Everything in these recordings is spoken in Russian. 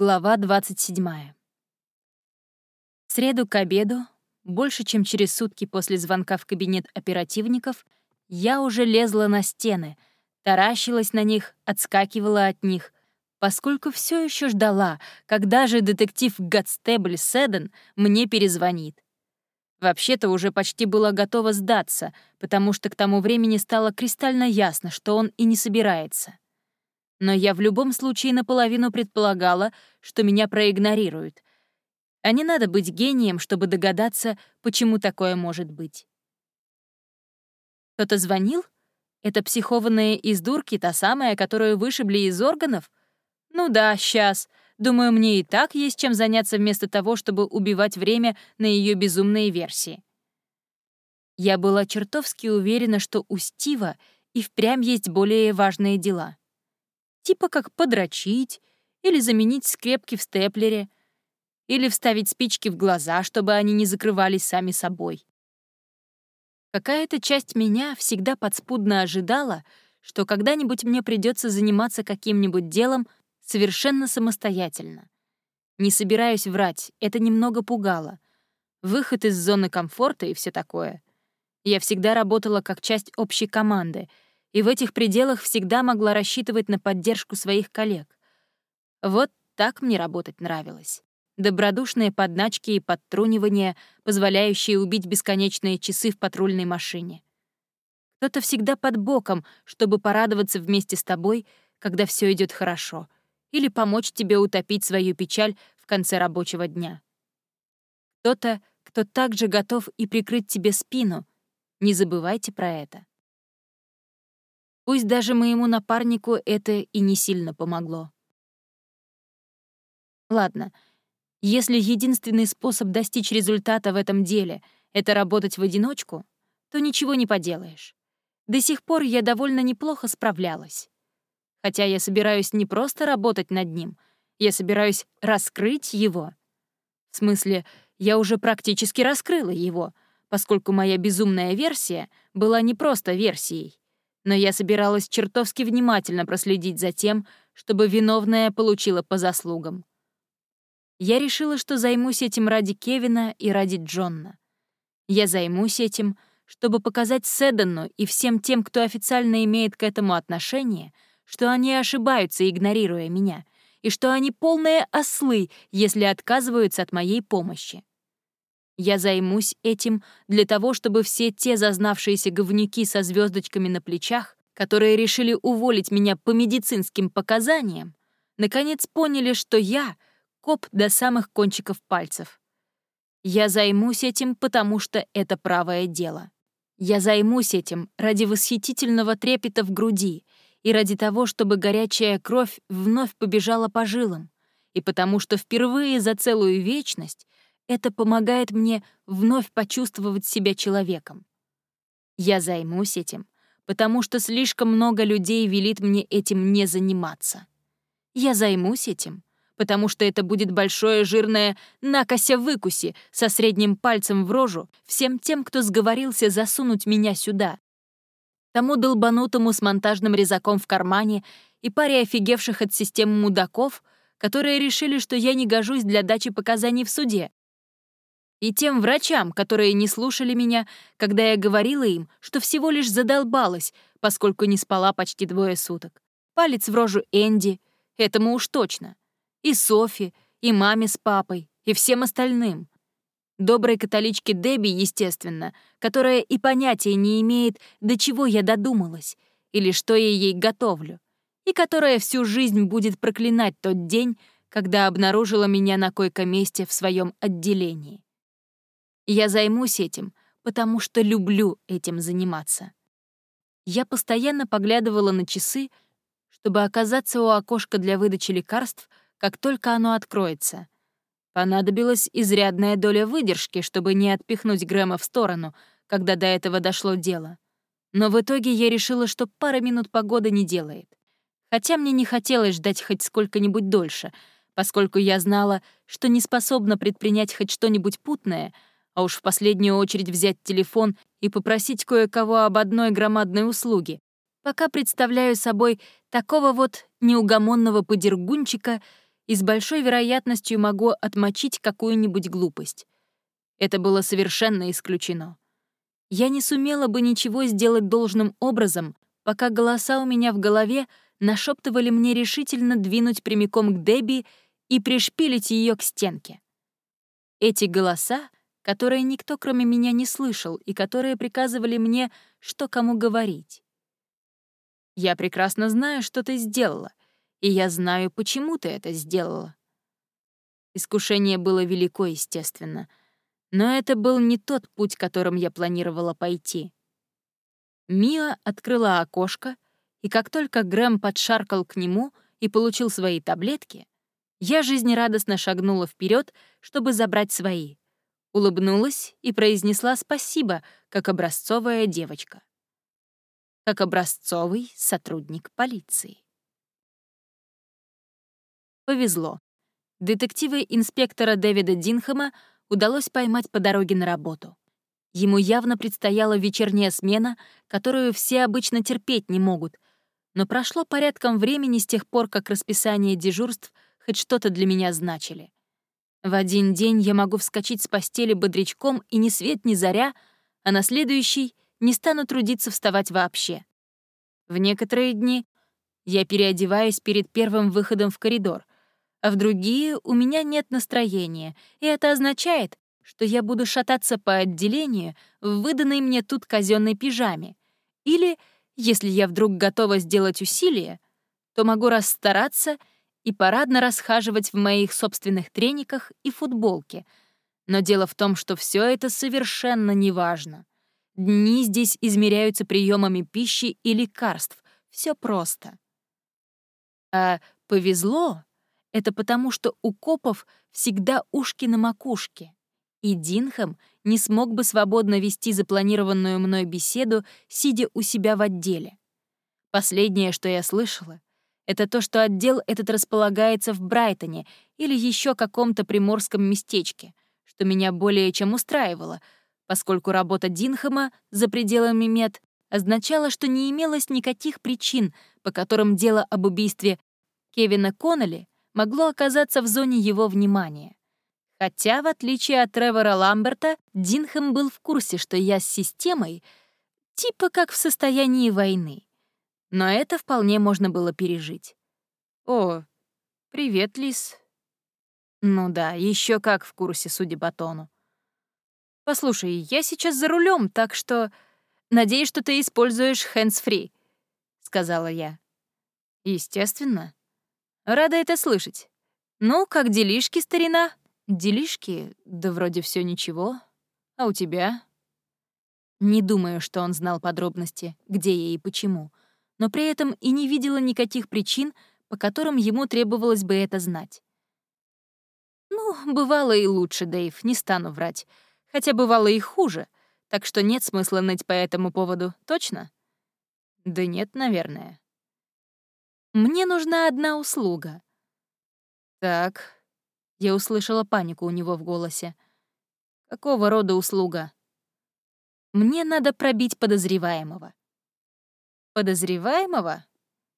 Глава 27. В среду к обеду, больше чем через сутки после звонка в кабинет оперативников, я уже лезла на стены, таращилась на них, отскакивала от них, поскольку все еще ждала, когда же детектив Гатстебль Седен мне перезвонит. Вообще-то уже почти была готова сдаться, потому что к тому времени стало кристально ясно, что он и не собирается но я в любом случае наполовину предполагала, что меня проигнорируют. А не надо быть гением, чтобы догадаться, почему такое может быть. Кто-то звонил? Это психованная из дурки, та самая, которую вышибли из органов? Ну да, сейчас. Думаю, мне и так есть чем заняться вместо того, чтобы убивать время на ее безумные версии. Я была чертовски уверена, что у Стива и впрямь есть более важные дела типа как подрочить или заменить скрепки в степлере, или вставить спички в глаза, чтобы они не закрывались сами собой. Какая-то часть меня всегда подспудно ожидала, что когда-нибудь мне придется заниматься каким-нибудь делом совершенно самостоятельно. Не собираюсь врать, это немного пугало. Выход из зоны комфорта и все такое. Я всегда работала как часть общей команды — и в этих пределах всегда могла рассчитывать на поддержку своих коллег. Вот так мне работать нравилось. Добродушные подначки и подтрунивания, позволяющие убить бесконечные часы в патрульной машине. Кто-то всегда под боком, чтобы порадоваться вместе с тобой, когда все идет хорошо, или помочь тебе утопить свою печаль в конце рабочего дня. Кто-то, кто также готов и прикрыть тебе спину. Не забывайте про это. Пусть даже моему напарнику это и не сильно помогло. Ладно, если единственный способ достичь результата в этом деле — это работать в одиночку, то ничего не поделаешь. До сих пор я довольно неплохо справлялась. Хотя я собираюсь не просто работать над ним, я собираюсь раскрыть его. В смысле, я уже практически раскрыла его, поскольку моя безумная версия была не просто версией но я собиралась чертовски внимательно проследить за тем, чтобы виновная получила по заслугам. Я решила, что займусь этим ради Кевина и ради Джонна. Я займусь этим, чтобы показать Седану и всем тем, кто официально имеет к этому отношение, что они ошибаются, игнорируя меня, и что они полные ослы, если отказываются от моей помощи. Я займусь этим для того, чтобы все те зазнавшиеся говнюки со звездочками на плечах, которые решили уволить меня по медицинским показаниям, наконец поняли, что я — коп до самых кончиков пальцев. Я займусь этим, потому что это правое дело. Я займусь этим ради восхитительного трепета в груди и ради того, чтобы горячая кровь вновь побежала по жилам, и потому что впервые за целую вечность это помогает мне вновь почувствовать себя человеком. Я займусь этим, потому что слишком много людей велит мне этим не заниматься. Я займусь этим, потому что это будет большое жирное «накося-выкуси» со средним пальцем в рожу всем тем, кто сговорился засунуть меня сюда. Тому долбанутому с монтажным резаком в кармане и паре офигевших от системы мудаков, которые решили, что я не гожусь для дачи показаний в суде, и тем врачам, которые не слушали меня, когда я говорила им, что всего лишь задолбалась, поскольку не спала почти двое суток. Палец в рожу Энди, этому уж точно. И Софи, и маме с папой, и всем остальным. Доброй католичке Дебби, естественно, которая и понятия не имеет, до чего я додумалась, или что я ей готовлю, и которая всю жизнь будет проклинать тот день, когда обнаружила меня на койко-месте в своем отделении. Я займусь этим, потому что люблю этим заниматься. Я постоянно поглядывала на часы, чтобы оказаться у окошка для выдачи лекарств, как только оно откроется. Понадобилась изрядная доля выдержки, чтобы не отпихнуть Грэма в сторону, когда до этого дошло дело. Но в итоге я решила, что пара минут погода не делает. Хотя мне не хотелось ждать хоть сколько-нибудь дольше, поскольку я знала, что не способна предпринять хоть что-нибудь путное — а уж в последнюю очередь взять телефон и попросить кое-кого об одной громадной услуге. Пока представляю собой такого вот неугомонного подергунчика и с большой вероятностью могу отмочить какую-нибудь глупость. Это было совершенно исключено. Я не сумела бы ничего сделать должным образом, пока голоса у меня в голове нашептывали мне решительно двинуть прямиком к Дебби и пришпилить ее к стенке. Эти голоса, которые никто кроме меня не слышал и которые приказывали мне, что кому говорить. Я прекрасно знаю, что ты сделала, и я знаю, почему ты это сделала. Искушение было велико, естественно, но это был не тот путь, которым я планировала пойти. Мия открыла окошко, и как только Грэм подшаркал к нему и получил свои таблетки, я жизнерадостно шагнула вперед, чтобы забрать свои. Улыбнулась и произнесла спасибо, как образцовая девочка как образцовый сотрудник полиции. Повезло. Детективы инспектора Дэвида Динхэма удалось поймать по дороге на работу. Ему явно предстояла вечерняя смена, которую все обычно терпеть не могут, но прошло порядком времени с тех пор, как расписание дежурств хоть что-то для меня значили. В один день я могу вскочить с постели бодрячком и ни свет ни заря, а на следующий не стану трудиться вставать вообще. В некоторые дни я переодеваюсь перед первым выходом в коридор, а в другие у меня нет настроения, и это означает, что я буду шататься по отделению в выданной мне тут казенной пижаме. Или, если я вдруг готова сделать усилие, то могу расстараться и парадно расхаживать в моих собственных трениках и футболке. Но дело в том, что все это совершенно неважно. Дни здесь измеряются приемами пищи и лекарств. Все просто. А повезло — это потому, что у копов всегда ушки на макушке. И Динхэм не смог бы свободно вести запланированную мной беседу, сидя у себя в отделе. Последнее, что я слышала, это то, что отдел этот располагается в Брайтоне или еще каком-то приморском местечке, что меня более чем устраивало — поскольку работа Динхэма за пределами мед означала, что не имелось никаких причин, по которым дело об убийстве Кевина Коннелли могло оказаться в зоне его внимания. Хотя, в отличие от Тревора Ламберта, Динхэм был в курсе, что я с системой типа как в состоянии войны. Но это вполне можно было пережить. «О, привет, Лис». Ну да, еще как в курсе, судя по тону. Послушай, я сейчас за рулем, так что надеюсь, что ты используешь hands-free, сказала я. Естественно. Рада это слышать. Ну, как делишки, старина? Делишки? Да вроде все ничего. А у тебя? Не думаю, что он знал подробности, где я и почему, но при этом и не видела никаких причин, по которым ему требовалось бы это знать. Ну, бывало и лучше, Дэйв, не стану врать хотя бывало и хуже, так что нет смысла ныть по этому поводу, точно? Да нет, наверное. Мне нужна одна услуга. Так, я услышала панику у него в голосе. Какого рода услуга? Мне надо пробить подозреваемого. Подозреваемого?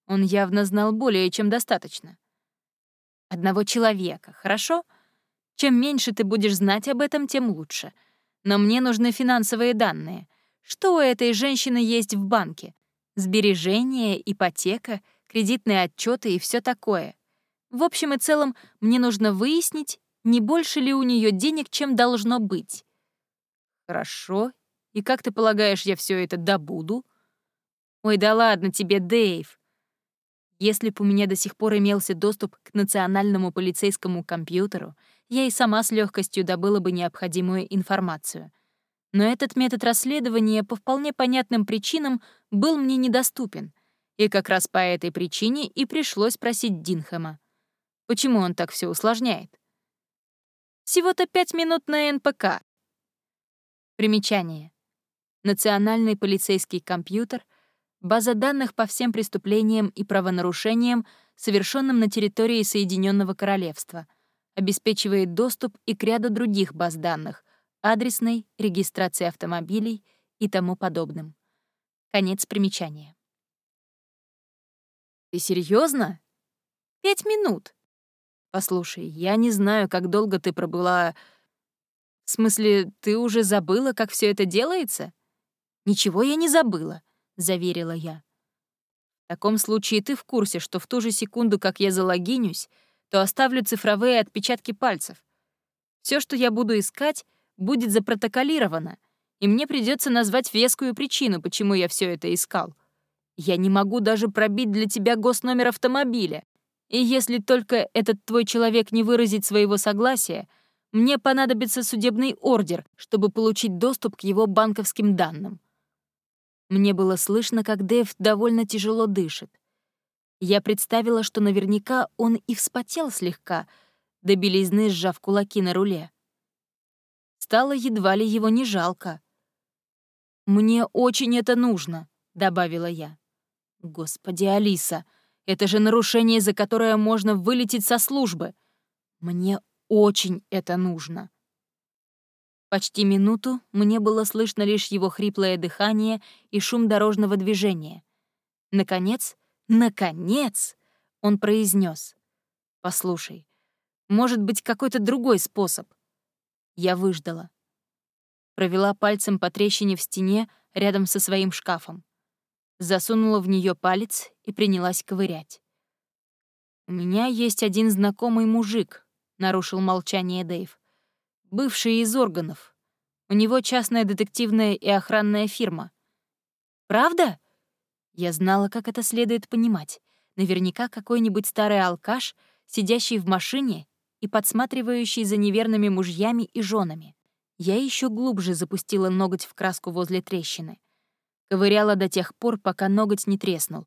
Он явно знал более чем достаточно. Одного человека, хорошо? Чем меньше ты будешь знать об этом, тем лучше. Но мне нужны финансовые данные. Что у этой женщины есть в банке? Сбережения, ипотека, кредитные отчеты и все такое. В общем и целом, мне нужно выяснить, не больше ли у нее денег, чем должно быть. Хорошо. И как ты полагаешь, я все это добуду? Ой, да ладно тебе, Дэйв. Если бы у меня до сих пор имелся доступ к национальному полицейскому компьютеру, я и сама с легкостью добыла бы необходимую информацию. Но этот метод расследования по вполне понятным причинам был мне недоступен, и как раз по этой причине и пришлось просить Динхэма. Почему он так все усложняет? Всего-то пять минут на НПК. Примечание. Национальный полицейский компьютер — база данных по всем преступлениям и правонарушениям, совершенным на территории Соединенного Королевства — обеспечивает доступ и к ряду других баз данных, адресной, регистрации автомобилей и тому подобным. Конец примечания. «Ты серьезно? Пять минут. Послушай, я не знаю, как долго ты пробыла... В смысле, ты уже забыла, как все это делается? Ничего я не забыла, заверила я. В таком случае ты в курсе, что в ту же секунду, как я залогинюсь, то оставлю цифровые отпечатки пальцев. Все, что я буду искать, будет запротоколировано, и мне придется назвать вескую причину, почему я все это искал. Я не могу даже пробить для тебя госномер автомобиля. И если только этот твой человек не выразит своего согласия, мне понадобится судебный ордер, чтобы получить доступ к его банковским данным. Мне было слышно, как Дэв довольно тяжело дышит. Я представила, что наверняка он и вспотел слегка, до белизны сжав кулаки на руле. Стало едва ли его не жалко. «Мне очень это нужно», — добавила я. «Господи, Алиса, это же нарушение, за которое можно вылететь со службы. Мне очень это нужно». Почти минуту мне было слышно лишь его хриплое дыхание и шум дорожного движения. Наконец, наконец, он произнес: «Послушай, может быть, какой-то другой способ?» Я выждала. Провела пальцем по трещине в стене рядом со своим шкафом. Засунула в нее палец и принялась ковырять. «У меня есть один знакомый мужик», — нарушил молчание Дэйв. «Бывший из органов. У него частная детективная и охранная фирма». «Правда?» Я знала, как это следует понимать. Наверняка какой-нибудь старый алкаш, сидящий в машине и подсматривающий за неверными мужьями и женами. Я еще глубже запустила ноготь в краску возле трещины. Ковыряла до тех пор, пока ноготь не треснул,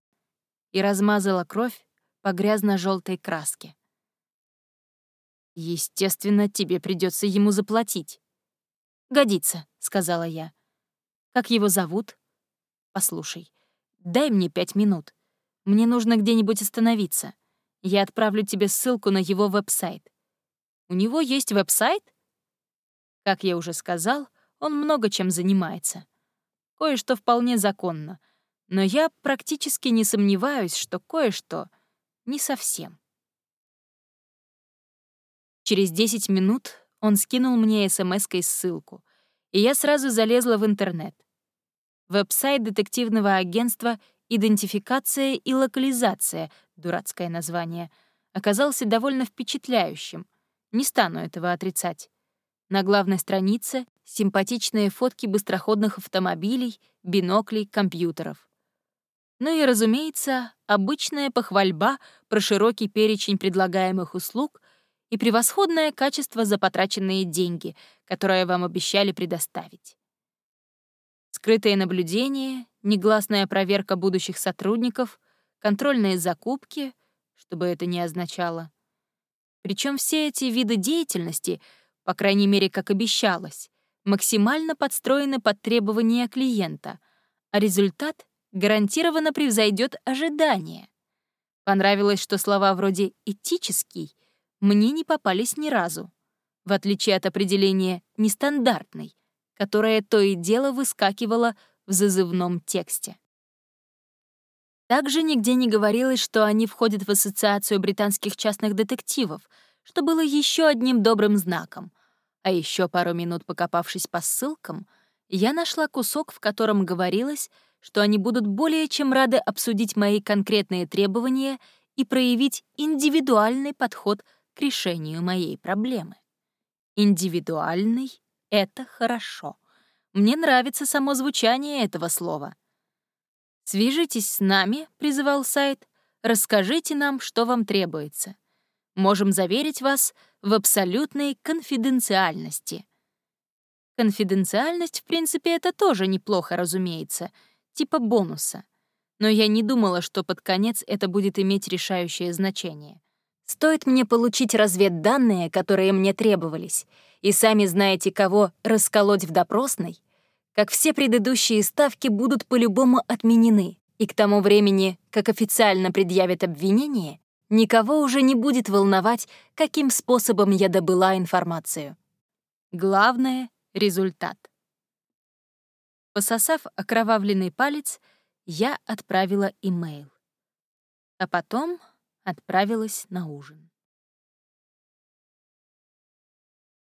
и размазала кровь по грязно-желтой краске. «Естественно, тебе придется ему заплатить». «Годится», — сказала я. «Как его зовут?» «Послушай, дай мне пять минут. Мне нужно где-нибудь остановиться. Я отправлю тебе ссылку на его веб-сайт. У него есть веб-сайт? Как я уже сказал, он много чем занимается. Кое-что вполне законно, но я практически не сомневаюсь, что кое-что не совсем. Через 10 минут он скинул мне смс-кой ссылку, и я сразу залезла в интернет. Веб-сайт детективного агентства «Идентификация и локализация» — дурацкое название — оказался довольно впечатляющим — не стану этого отрицать. На главной странице симпатичные фотки быстроходных автомобилей, биноклей, компьютеров. Ну и, разумеется, обычная похвальба про широкий перечень предлагаемых услуг и превосходное качество за потраченные деньги, которое вам обещали предоставить. Скрытое наблюдение, негласная проверка будущих сотрудников, контрольные закупки, что бы это ни означало, причем все эти виды деятельности, по крайней мере, как обещалось, максимально подстроены под требования клиента, а результат гарантированно превзойдет ожидания. Понравилось, что слова вроде «этический» мне не попались ни разу, в отличие от определения «нестандартный», которое то и дело выскакивало в зазывном тексте. Также нигде не говорилось, что они входят в Ассоциацию британских частных детективов, что было еще одним добрым знаком. А еще пару минут покопавшись по ссылкам, я нашла кусок, в котором говорилось, что они будут более чем рады обсудить мои конкретные требования и проявить индивидуальный подход к решению моей проблемы. Индивидуальный — это хорошо. Мне нравится само звучание этого слова — «Свяжитесь с нами», — призывал сайт, «расскажите нам, что вам требуется. Можем заверить вас в абсолютной конфиденциальности». Конфиденциальность, в принципе, это тоже неплохо, разумеется, типа бонуса. Но я не думала, что под конец это будет иметь решающее значение. Стоит мне получить разведданные, которые мне требовались, и сами знаете кого расколоть в допросной, как все предыдущие ставки будут по-любому отменены, и к тому времени, как официально предъявят обвинение, никого уже не будет волновать, каким способом я добыла информацию. Главное — результат. Пососав окровавленный палец, я отправила имейл. А потом отправилась на ужин.